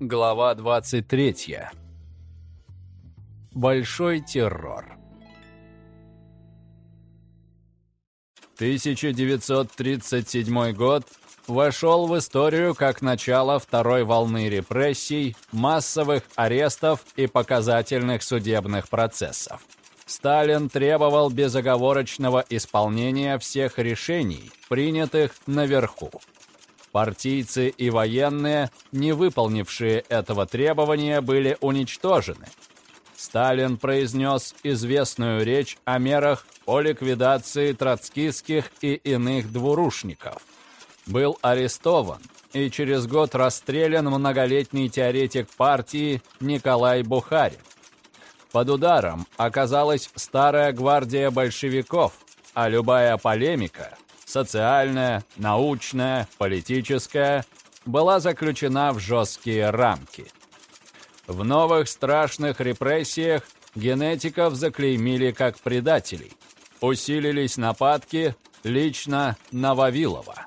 Глава 23. Большой террор. 1937 год вошел в историю как начало второй волны репрессий, массовых арестов и показательных судебных процессов. Сталин требовал безоговорочного исполнения всех решений, принятых наверху. Партийцы и военные, не выполнившие этого требования, были уничтожены. Сталин произнес известную речь о мерах по ликвидации троцкистских и иных двурушников. Был арестован и через год расстрелян многолетний теоретик партии Николай Бухарин. Под ударом оказалась старая гвардия большевиков, а любая полемика – социальная, научная, политическая – была заключена в жесткие рамки. В новых страшных репрессиях генетиков заклеймили как предателей. Усилились нападки лично на Вавилова.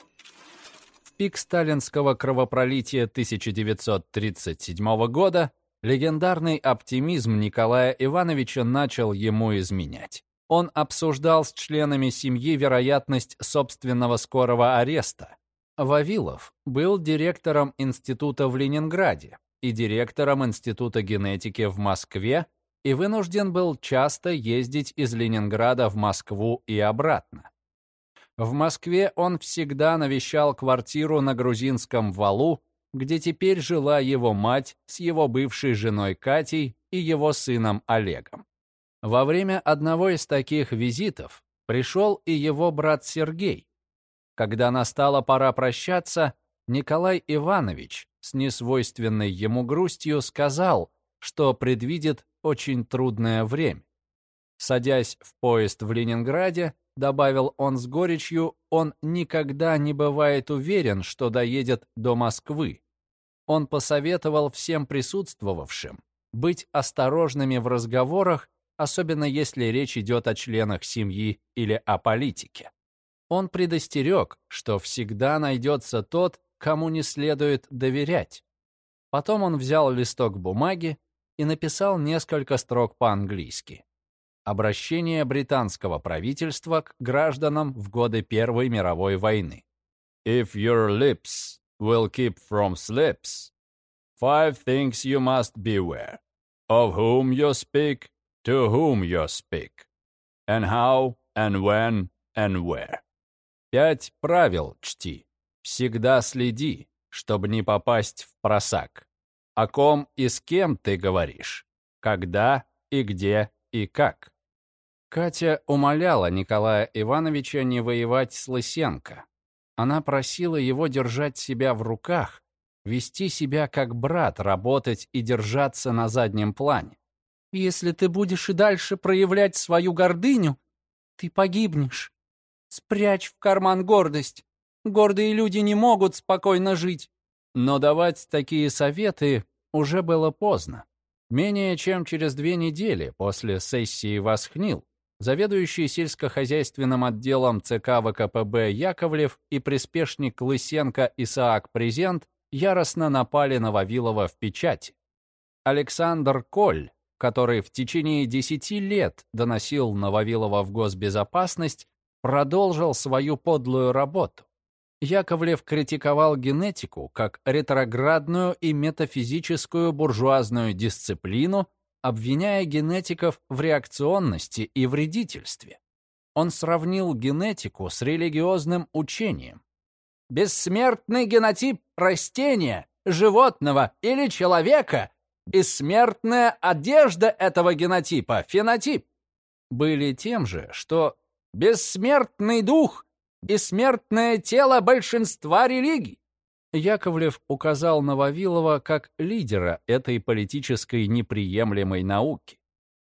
В пик сталинского кровопролития 1937 года Легендарный оптимизм Николая Ивановича начал ему изменять. Он обсуждал с членами семьи вероятность собственного скорого ареста. Вавилов был директором института в Ленинграде и директором Института генетики в Москве и вынужден был часто ездить из Ленинграда в Москву и обратно. В Москве он всегда навещал квартиру на Грузинском валу где теперь жила его мать с его бывшей женой Катей и его сыном Олегом. Во время одного из таких визитов пришел и его брат Сергей. Когда настала пора прощаться, Николай Иванович с несвойственной ему грустью сказал, что предвидит очень трудное время. Садясь в поезд в Ленинграде, добавил он с горечью, он никогда не бывает уверен, что доедет до Москвы. Он посоветовал всем присутствовавшим быть осторожными в разговорах, особенно если речь идет о членах семьи или о политике. Он предостерег, что всегда найдется тот, кому не следует доверять. Потом он взял листок бумаги и написал несколько строк по-английски. Обращение британского правительства к гражданам в годы Первой мировой войны. If your lips will keep from slips, five things you must beware. Of whom you speak, to whom you speak, and how, and when, and where. Пять правил чти. Всегда следи, чтобы не попасть в просак. О ком и с кем ты говоришь, когда и где и как. Катя умоляла Николая Ивановича не воевать с Лысенко. Она просила его держать себя в руках, вести себя как брат, работать и держаться на заднем плане. «Если ты будешь и дальше проявлять свою гордыню, ты погибнешь. Спрячь в карман гордость. Гордые люди не могут спокойно жить». Но давать такие советы уже было поздно. Менее чем через две недели после сессии Восхнил заведующий сельскохозяйственным отделом ЦК ВКПБ Яковлев и приспешник Лысенко Исаак Презент яростно напали на Вавилова в печати. Александр Коль, который в течение десяти лет доносил на Вавилова в госбезопасность, продолжил свою подлую работу. Яковлев критиковал генетику как ретроградную и метафизическую буржуазную дисциплину, обвиняя генетиков в реакционности и вредительстве. Он сравнил генетику с религиозным учением. Бессмертный генотип растения, животного или человека, бессмертная одежда этого генотипа, фенотип, были тем же, что бессмертный дух, бессмертное тело большинства религий. Яковлев указал на Вавилова как лидера этой политической неприемлемой науки.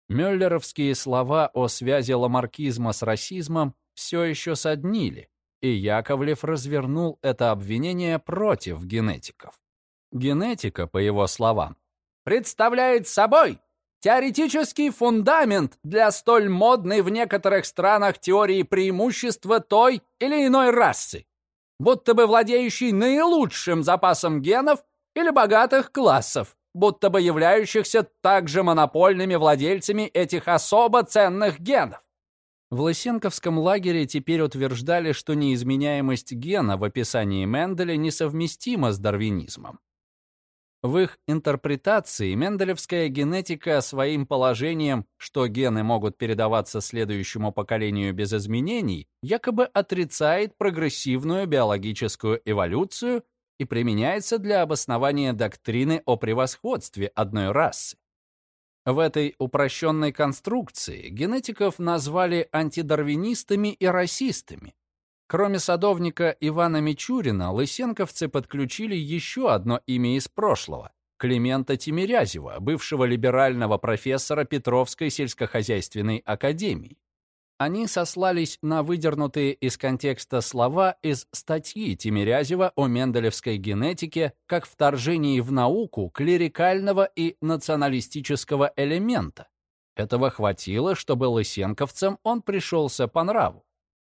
Мюллеровские слова о связи ламаркизма с расизмом все еще соднили, и Яковлев развернул это обвинение против генетиков. Генетика, по его словам, представляет собой теоретический фундамент для столь модной в некоторых странах теории преимущества той или иной расы будто бы владеющий наилучшим запасом генов или богатых классов, будто бы являющихся также монопольными владельцами этих особо ценных генов. В Лысенковском лагере теперь утверждали, что неизменяемость гена в описании Менделя несовместима с дарвинизмом. В их интерпретации менделевская генетика своим положением, что гены могут передаваться следующему поколению без изменений, якобы отрицает прогрессивную биологическую эволюцию и применяется для обоснования доктрины о превосходстве одной расы. В этой упрощенной конструкции генетиков назвали антидарвинистами и расистами, Кроме садовника Ивана Мичурина, лысенковцы подключили еще одно имя из прошлого — Климента Тимирязева, бывшего либерального профессора Петровской сельскохозяйственной академии. Они сослались на выдернутые из контекста слова из статьи Тимирязева о менделевской генетике как вторжении в науку клерикального и националистического элемента. Этого хватило, чтобы лысенковцам он пришелся по нраву.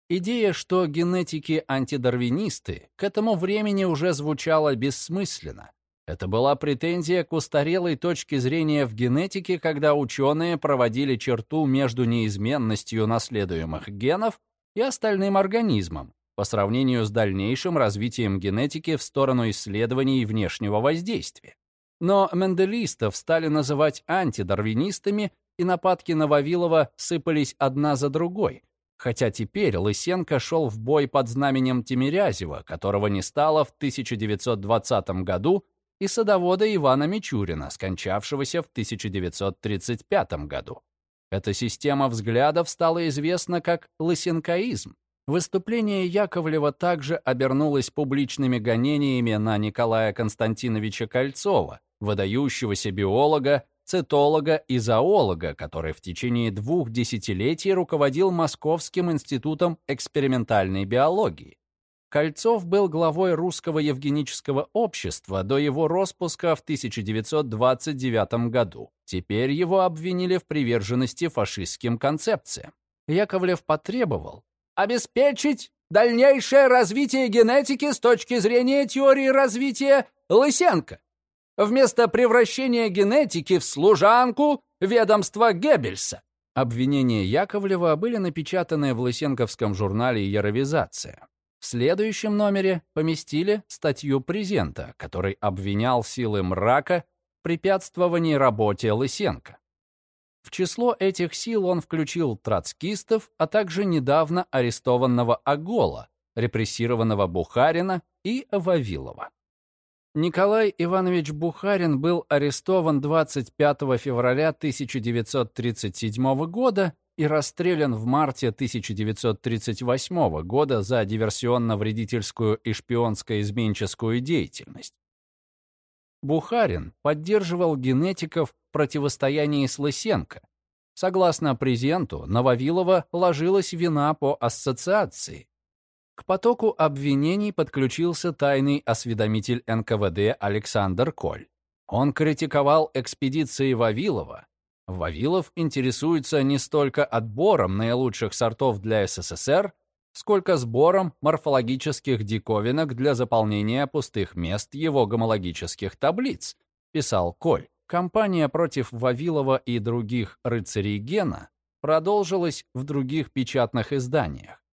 Идея, что генетики-антидарвинисты к этому времени уже звучала бессмысленно. Это была претензия к устарелой точке зрения в генетике, когда ученые проводили черту между неизменностью наследуемых генов и остальным организмом по сравнению с дальнейшим развитием генетики в сторону исследований внешнего воздействия. Но менделистов стали называть антидарвинистами, и нападки на Вавилова сыпались одна за другой — Хотя теперь Лысенко шел в бой под знаменем Тимирязева, которого не стало в 1920 году, и садовода Ивана Мичурина, скончавшегося в 1935 году. Эта система взглядов стала известна как лысенкоизм. Выступление Яковлева также обернулось публичными гонениями на Николая Константиновича Кольцова, выдающегося биолога, цитолога и зоолога, который в течение двух десятилетий руководил Московским институтом экспериментальной биологии. Кольцов был главой Русского евгенического общества до его распуска в 1929 году. Теперь его обвинили в приверженности фашистским концепциям. Яковлев потребовал обеспечить дальнейшее развитие генетики с точки зрения теории развития Лысенко вместо превращения генетики в служанку ведомства Геббельса. Обвинения Яковлева были напечатаны в Лысенковском журнале «Яровизация». В следующем номере поместили статью презента, который обвинял силы мрака в препятствовании работе Лысенко. В число этих сил он включил троцкистов, а также недавно арестованного Агола, репрессированного Бухарина и Вавилова. Николай Иванович Бухарин был арестован 25 февраля 1937 года и расстрелян в марте 1938 года за диверсионно-вредительскую и шпионско-изменческую деятельность. Бухарин поддерживал генетиков в противостоянии с Лысенко. Согласно презенту, на Вавилова ложилась вина по ассоциации, к потоку обвинений подключился тайный осведомитель НКВД Александр Коль. Он критиковал экспедиции Вавилова. Вавилов интересуется не столько отбором наилучших сортов для СССР, сколько сбором морфологических диковинок для заполнения пустых мест его гомологических таблиц, писал Коль. Кампания против Вавилова и других рыцарей Гена продолжилась в других печатных изданиях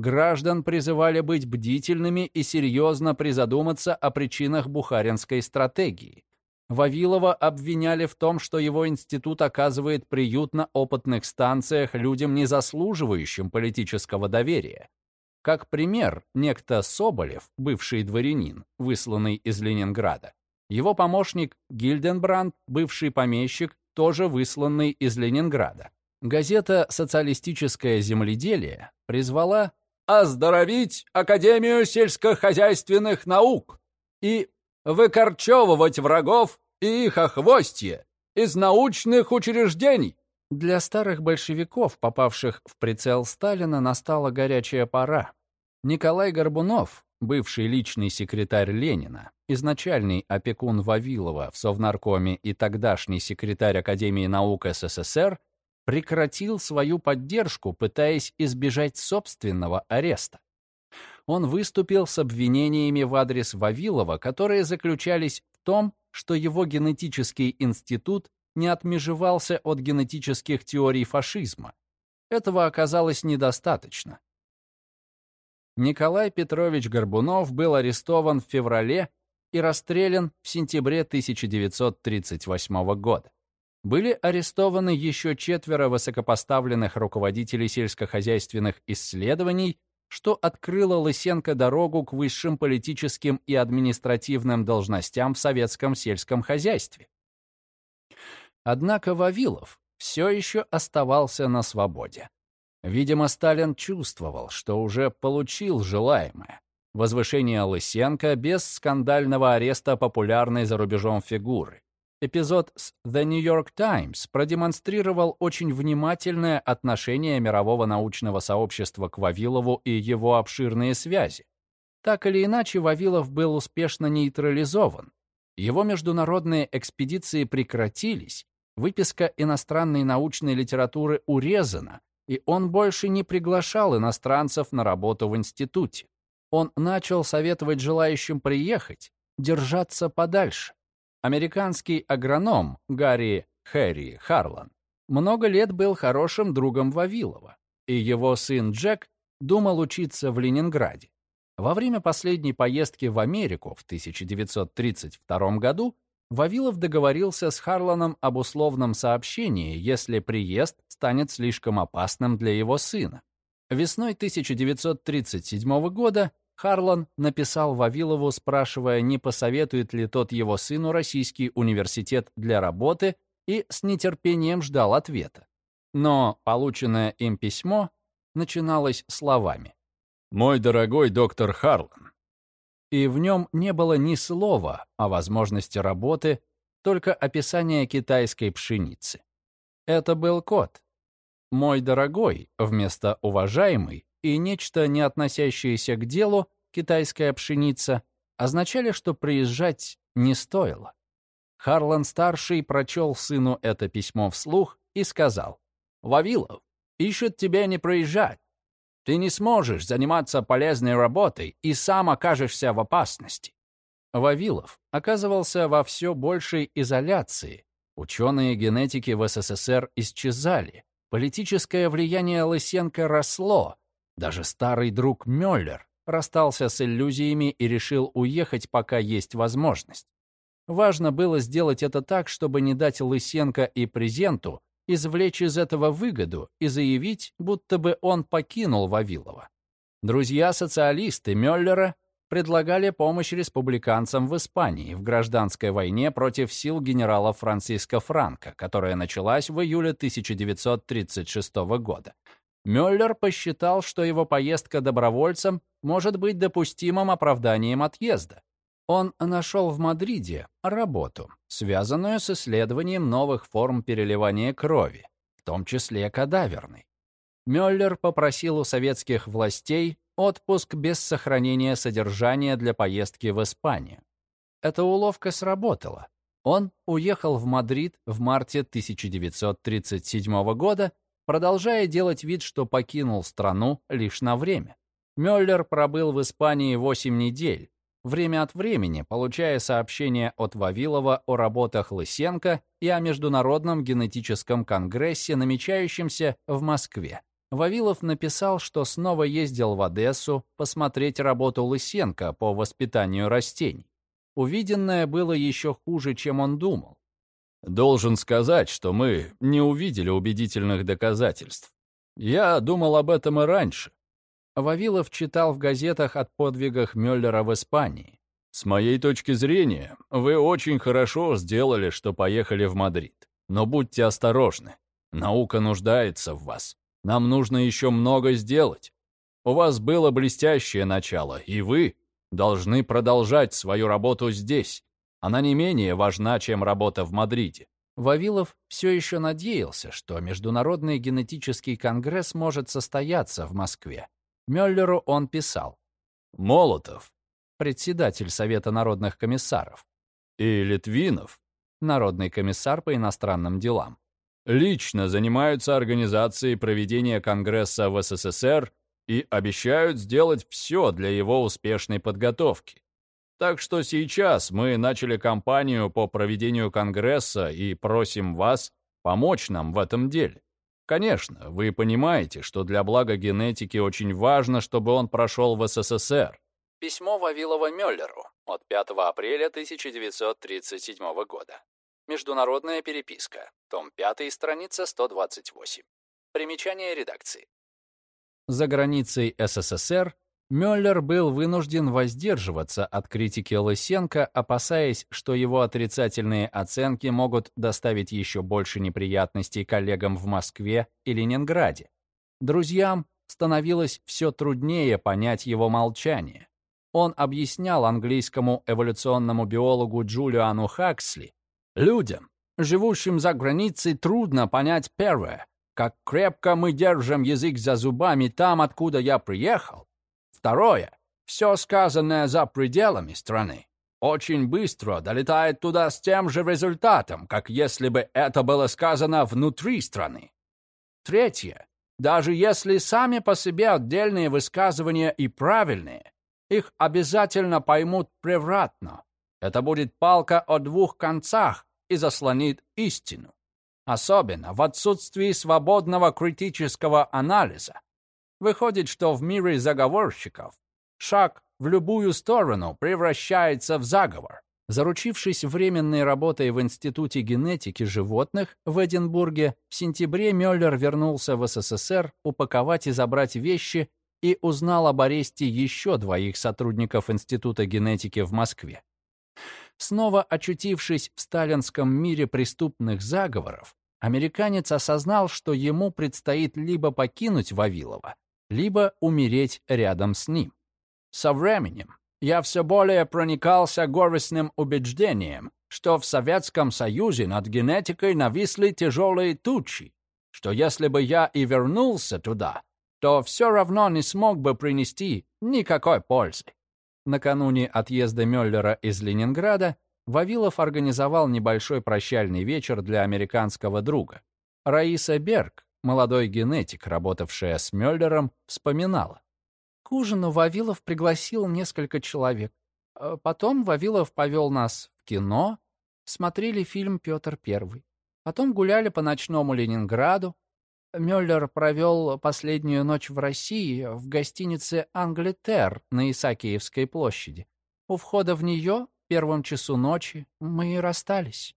граждан призывали быть бдительными и серьезно призадуматься о причинах бухаринской стратегии. Вавилова обвиняли в том, что его институт оказывает приют на опытных станциях людям, не заслуживающим политического доверия. Как пример, некто Соболев, бывший дворянин, высланный из Ленинграда. Его помощник Гильденбранд, бывший помещик, тоже высланный из Ленинграда. Газета «Социалистическое земледелие» призвала оздоровить Академию сельскохозяйственных наук и выкорчевывать врагов и их охвостье из научных учреждений. Для старых большевиков, попавших в прицел Сталина, настала горячая пора. Николай Горбунов, бывший личный секретарь Ленина, изначальный опекун Вавилова в Совнаркоме и тогдашний секретарь Академии наук СССР, прекратил свою поддержку, пытаясь избежать собственного ареста. Он выступил с обвинениями в адрес Вавилова, которые заключались в том, что его генетический институт не отмежевался от генетических теорий фашизма. Этого оказалось недостаточно. Николай Петрович Горбунов был арестован в феврале и расстрелян в сентябре 1938 года. Были арестованы еще четверо высокопоставленных руководителей сельскохозяйственных исследований, что открыло Лысенко дорогу к высшим политическим и административным должностям в советском сельском хозяйстве. Однако Вавилов все еще оставался на свободе. Видимо, Сталин чувствовал, что уже получил желаемое. Возвышение Лысенко без скандального ареста популярной за рубежом фигуры. Эпизод с The New York Times продемонстрировал очень внимательное отношение мирового научного сообщества к Вавилову и его обширные связи. Так или иначе, Вавилов был успешно нейтрализован. Его международные экспедиции прекратились, выписка иностранной научной литературы урезана, и он больше не приглашал иностранцев на работу в институте. Он начал советовать желающим приехать, держаться подальше. Американский агроном Гарри Хэри Харлан много лет был хорошим другом Вавилова, и его сын Джек думал учиться в Ленинграде. Во время последней поездки в Америку в 1932 году Вавилов договорился с Харланом об условном сообщении, если приезд станет слишком опасным для его сына. Весной 1937 года Харлан написал Вавилову, спрашивая, не посоветует ли тот его сыну Российский университет для работы, и с нетерпением ждал ответа. Но полученное им письмо начиналось словами. «Мой дорогой доктор Харлан, и в нем не было ни слова о возможности работы, только описание китайской пшеницы. Это был код. «Мой дорогой» вместо «уважаемый» и нечто, не относящееся к делу, китайская пшеница, означали, что приезжать не стоило. Харлан-старший прочел сыну это письмо вслух и сказал, «Вавилов, ищут тебя не проезжать. Ты не сможешь заниматься полезной работой и сам окажешься в опасности. Вавилов оказывался во все большей изоляции. Ученые генетики в СССР исчезали. Политическое влияние Лысенко росло. Даже старый друг Мюллер расстался с иллюзиями и решил уехать, пока есть возможность. Важно было сделать это так, чтобы не дать Лысенко и Презенту извлечь из этого выгоду и заявить, будто бы он покинул Вавилова. Друзья-социалисты Мюллера предлагали помощь республиканцам в Испании в гражданской войне против сил генерала Франциско Франко, которая началась в июле 1936 года. Мюллер посчитал, что его поездка добровольцем может быть допустимым оправданием отъезда, он нашел в Мадриде работу, связанную с исследованием новых форм переливания крови, в том числе кадаверной. Мюллер попросил у советских властей отпуск без сохранения содержания для поездки в Испанию. Эта уловка сработала. Он уехал в Мадрид в марте 1937 года, продолжая делать вид, что покинул страну лишь на время. Мюллер пробыл в Испании 8 недель, время от времени получая сообщения от Вавилова о работах Лысенко и о Международном генетическом конгрессе, намечающемся в Москве. Вавилов написал, что снова ездил в Одессу посмотреть работу Лысенко по воспитанию растений. Увиденное было еще хуже, чем он думал. «Должен сказать, что мы не увидели убедительных доказательств. Я думал об этом и раньше. Вавилов читал в газетах о подвигах Мюллера в Испании. «С моей точки зрения, вы очень хорошо сделали, что поехали в Мадрид. Но будьте осторожны. Наука нуждается в вас. Нам нужно еще много сделать. У вас было блестящее начало, и вы должны продолжать свою работу здесь. Она не менее важна, чем работа в Мадриде». Вавилов все еще надеялся, что Международный генетический конгресс может состояться в Москве. Мюллеру он писал. Молотов, председатель Совета народных комиссаров, и Литвинов, народный комиссар по иностранным делам, лично занимаются организацией проведения Конгресса в СССР и обещают сделать все для его успешной подготовки. Так что сейчас мы начали кампанию по проведению Конгресса и просим вас помочь нам в этом деле. Конечно, вы понимаете, что для блага генетики очень важно, чтобы он прошел в СССР. Письмо Вавилова Мюллеру от 5 апреля 1937 года. Международная переписка. Том 5, страница 128. Примечание редакции. За границей СССР Мюллер был вынужден воздерживаться от критики Лысенко, опасаясь, что его отрицательные оценки могут доставить еще больше неприятностей коллегам в Москве и Ленинграде. Друзьям становилось все труднее понять его молчание. Он объяснял английскому эволюционному биологу Джулиану Хаксли, «Людям, живущим за границей, трудно понять первое, как крепко мы держим язык за зубами там, откуда я приехал, Второе. Все сказанное за пределами страны очень быстро долетает туда с тем же результатом, как если бы это было сказано внутри страны. Третье. Даже если сами по себе отдельные высказывания и правильные, их обязательно поймут превратно. Это будет палка о двух концах и заслонит истину. Особенно в отсутствии свободного критического анализа. Выходит, что в мире заговорщиков шаг в любую сторону превращается в заговор. Заручившись временной работой в Институте генетики животных в Эдинбурге, в сентябре Мюллер вернулся в СССР упаковать и забрать вещи и узнал об аресте еще двоих сотрудников Института генетики в Москве. Снова очутившись в сталинском мире преступных заговоров, американец осознал, что ему предстоит либо покинуть Вавилова, либо умереть рядом с ним. Со временем я все более проникался горестным убеждением, что в Советском Союзе над генетикой нависли тяжелые тучи, что если бы я и вернулся туда, то все равно не смог бы принести никакой пользы. Накануне отъезда Мюллера из Ленинграда Вавилов организовал небольшой прощальный вечер для американского друга. Раиса Берг, Молодой генетик, работавшая с Мюллером, вспоминала. К ужину Вавилов пригласил несколько человек. А потом Вавилов повел нас в кино, смотрели фильм «Петр I». Потом гуляли по ночному Ленинграду. Мюллер провел последнюю ночь в России в гостинице «Англитер» на Исаакиевской площади. У входа в нее, в первом часу ночи, мы и расстались.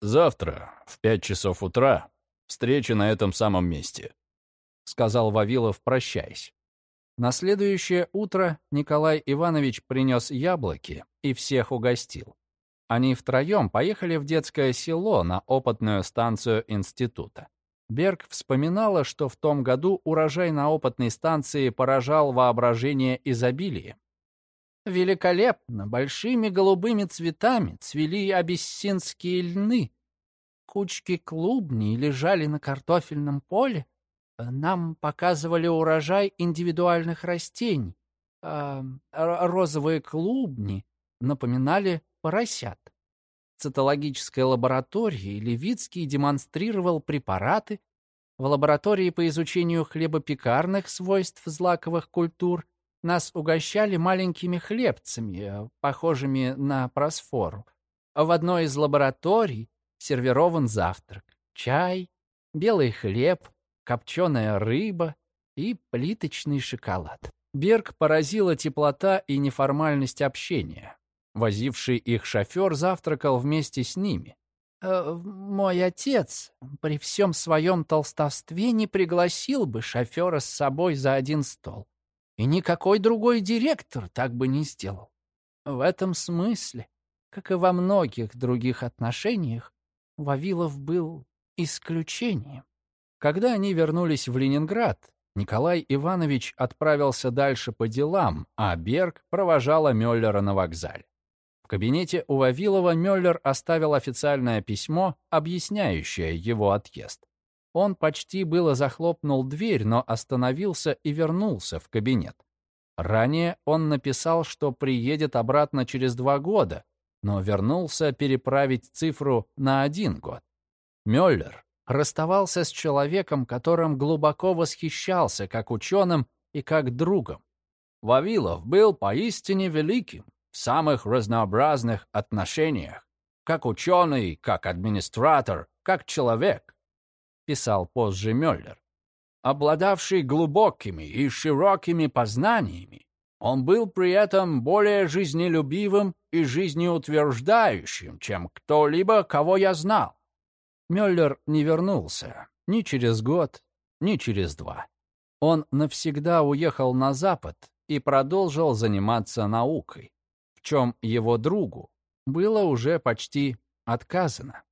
«Завтра в пять часов утра Встреча на этом самом месте», — сказал Вавилов, прощаясь. На следующее утро Николай Иванович принес яблоки и всех угостил. Они втроем поехали в детское село на опытную станцию института. Берг вспоминала, что в том году урожай на опытной станции поражал воображение изобилием. Великолепно, большими голубыми цветами цвели абиссинские льны, Кучки клубней лежали на картофельном поле. Нам показывали урожай индивидуальных растений. А розовые клубни напоминали поросят. В цитологической лаборатории Левицкий демонстрировал препараты. В лаборатории по изучению хлебопекарных свойств злаковых культур нас угощали маленькими хлебцами, похожими на просфору. В одной из лабораторий сервирован завтрак, чай, белый хлеб, копченая рыба и плиточный шоколад. Берг поразила теплота и неформальность общения. Возивший их шофер завтракал вместе с ними. «Э, «Мой отец при всем своем толстовстве не пригласил бы шофера с собой за один стол. И никакой другой директор так бы не сделал. В этом смысле, как и во многих других отношениях, Вавилов был исключением. Когда они вернулись в Ленинград, Николай Иванович отправился дальше по делам, а Берг провожала Мюллера на вокзале. В кабинете у Вавилова Мюллер оставил официальное письмо, объясняющее его отъезд. Он почти было захлопнул дверь, но остановился и вернулся в кабинет. Ранее он написал, что приедет обратно через два года, но вернулся переправить цифру на один год. Мюллер расставался с человеком, которым глубоко восхищался как ученым и как другом. Вавилов был поистине великим в самых разнообразных отношениях, как ученый, как администратор, как человек, писал позже Мюллер. Обладавший глубокими и широкими познаниями, он был при этом более жизнелюбивым и жизнеутверждающим, чем кто-либо, кого я знал. Мюллер не вернулся ни через год, ни через два. Он навсегда уехал на Запад и продолжил заниматься наукой, в чем его другу было уже почти отказано.